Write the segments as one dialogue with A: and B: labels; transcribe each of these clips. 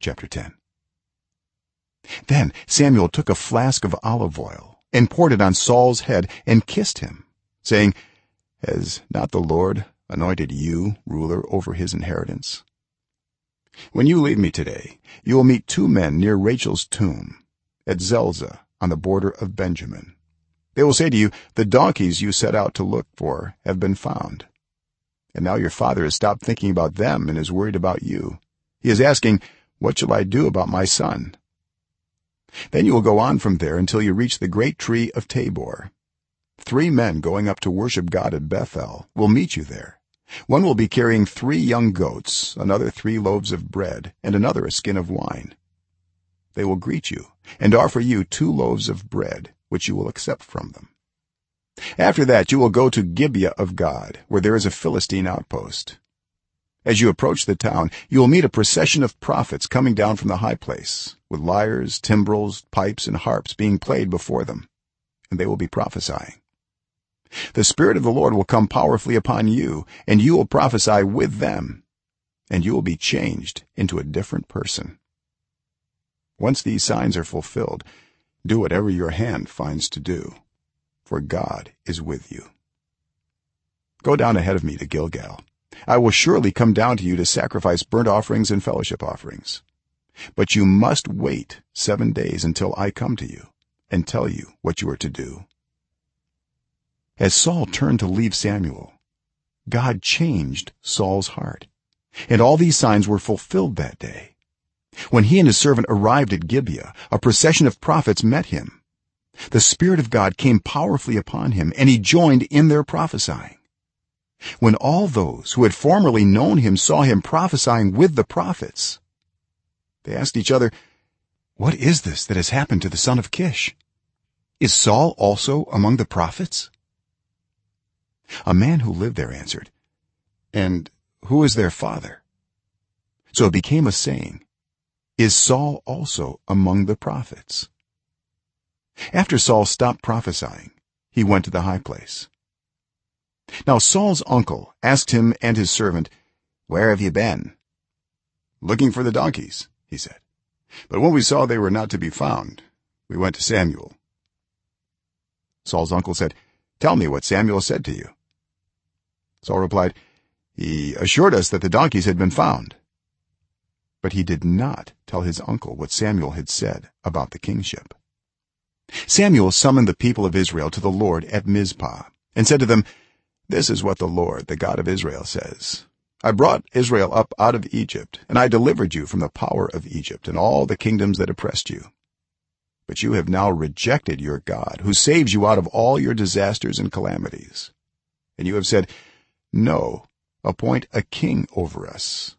A: chapter 10 then samuel took a flask of olive oil and poured it on saul's head and kissed him saying has not the lord anointed you ruler over his inheritance? When you leave me today you will meet two men near rachel's tomb at zelzah on the border of benjamin. They will say to you the donkeys you set out to look for have been found and now your father has stopped thinking about them and is worried about you. He is asking what shall i do about my son? Then you will go on from there until you reach the great tree of tabor. Three men going up to worship god at bethel will meet you there. One will be carrying 3 young goats another 3 loaves of bread and another a skin of wine. They will greet you and offer you 2 loaves of bread which you will accept from them. After that you will go to gibeah of god where there is a philistine outpost as you approach the town you will meet a procession of prophets coming down from the high place with lyres timbrels pipes and harps being played before them and they will be prophesying. The spirit of the lord will come powerfully upon you and you will prophesy with them and you will be changed into a different person. Once these signs are fulfilled do whatever your hand finds to do for god is with you. Go down ahead of me to gilgal i will surely come down to you to sacrifice burnt offerings and fellowship offerings. But you must wait 7 days until i come to you and tell you what you are to do. As saul turned to leave samuel god changed saul's heart and all these signs were fulfilled that day. When he and his servant arrived at gibeah a procession of prophets met him. The spirit of god came powerfully upon him and he joined in their prophesying when all those who had formerly known him saw him prophesying with the prophets. They asked each other what is this that has happened to the son of kish? Is saul also among the prophets? A man who lived there answered and who is their father? So it became a saying is saul also among the prophets? After saul stopped prophesying he went to the high place now saul's uncle asked him and his servant where have you been? Looking for the donkeys he said. But when we saw they were not to be found we went to samuel. Saul's uncle said tell me what samuel said to you. Saul replied he assured us that the donkeys had been found. But he did not tell his uncle what samuel had said about the kingship. Samuel summoned the people of israel to the lord at mizpah and said to them this is what the lord the god of israel says. I brought israel up out of egypt and i delivered you from the power of egypt and all the kingdoms that oppressed you. But you have now rejected your god who saves you out of all your disasters and calamities. And you have said no appoint a king over us.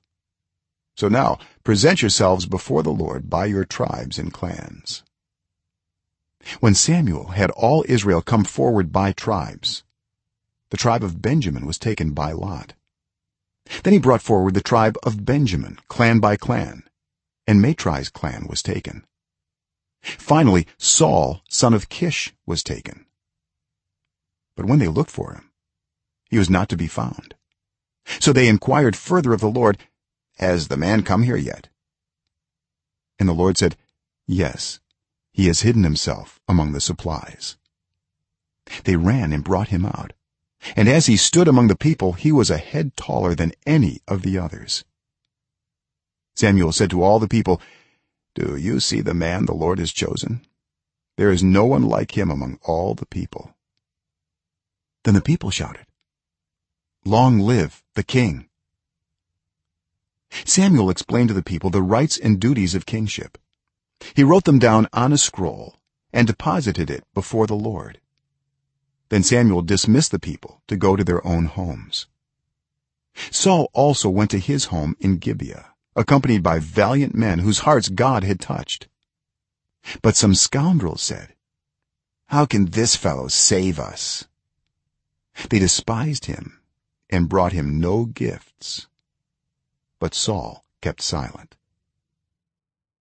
A: So now present yourselves before the lord by your tribes and clans. When samuel had all israel come forward by tribes the tribe of benjamin was taken by lot. Then he brought forward the tribe of benjamin clan by clan and matri's clan was taken. Finally saul son of kish was taken. But when they looked for him he was not to be found. So they inquired further of the lord has the man come here yet? And the lord said yes he has hidden himself among the supplies. They ran and brought him out and as he stood among the people he was a head taller than any of the others. Samuel said to all the people do you see the man the lord has chosen? There is no one like him among all the people. Then the people shouted long live the king! Samuel explained to the people the rights and duties of kingship. He wrote them down on a scroll and deposited it before the lord then samuel dismissed the people to go to their own homes. Saul also went to his home in gibeah accompanied by valiant men whose hearts god had touched. But some scoundrels said how can this fellow save us? They despised him and brought him no gifts. But saul kept silent